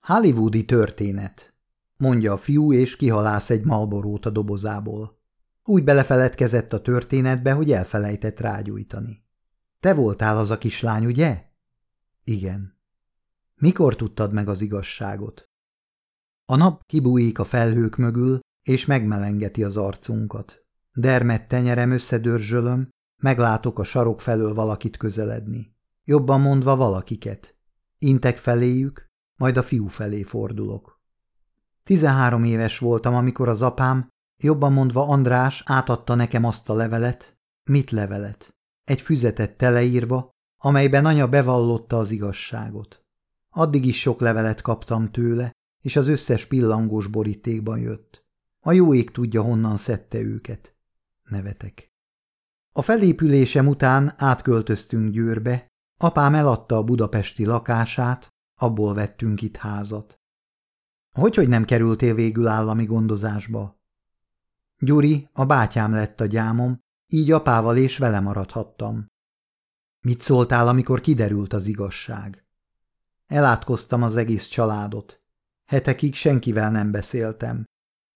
Hollywoodi történet, mondja a fiú, és kihalász egy malborót a dobozából. Úgy belefeledkezett a történetbe, hogy elfelejtett rágyújtani. Te voltál az a kislány, ugye? Igen. Mikor tudtad meg az igazságot? A nap kibújik a felhők mögül, és megmelengeti az arcunkat. Dermet tenyerem összedörzsölöm, meglátok a sarok felől valakit közeledni. Jobban mondva valakiket. Intek feléjük, majd a fiú felé fordulok. Tizenhárom éves voltam, amikor az apám, jobban mondva András átadta nekem azt a levelet. Mit levelet? Egy füzetet teleírva, amelyben anya bevallotta az igazságot. Addig is sok levelet kaptam tőle, és az összes pillangós borítékban jött. A jó ég tudja, honnan szedte őket. Nevetek. A felépülésem után átköltöztünk Győrbe, apám eladta a budapesti lakását, abból vettünk itt házat. Hogy, hogy nem kerültél végül állami gondozásba? Gyuri, a bátyám lett a gyámom, így apával és vele maradhattam. Mit szóltál, amikor kiderült az igazság? Elátkoztam az egész családot. Hetekig senkivel nem beszéltem.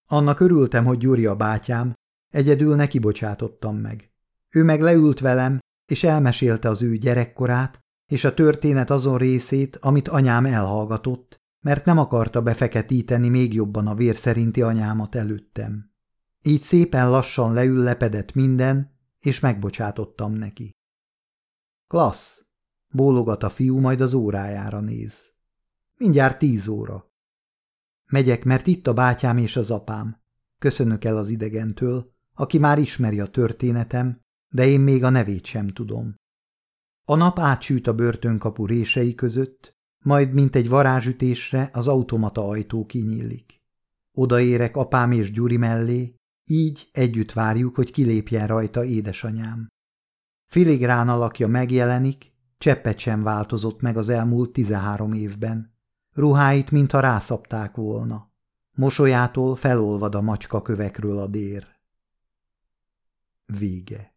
Annak örültem, hogy Gyuri a bátyám, egyedül neki bocsátottam meg. Ő meg leült velem, és elmesélte az ő gyerekkorát, és a történet azon részét, amit anyám elhallgatott, mert nem akarta befeketíteni még jobban a vér szerinti anyámat előttem. Így szépen lassan leüllepedett minden, és megbocsátottam neki. Klassz! Bólogat a fiú, majd az órájára néz. Mindjárt tíz óra. Megyek, mert itt a bátyám és az apám. Köszönök el az idegentől, aki már ismeri a történetem, de én még a nevét sem tudom. A nap átsült a börtönkapu rései között, majd mint egy varázsütésre az automata ajtó kinyílik. Odaérek apám és Gyuri mellé, így együtt várjuk, hogy kilépjen rajta édesanyám. Filigrán alakja megjelenik, cseppet sem változott meg az elmúlt tizenhárom évben. Ruháit, mintha rászapták volna. Mosolyától felolvad a macska kövekről a dér. Vége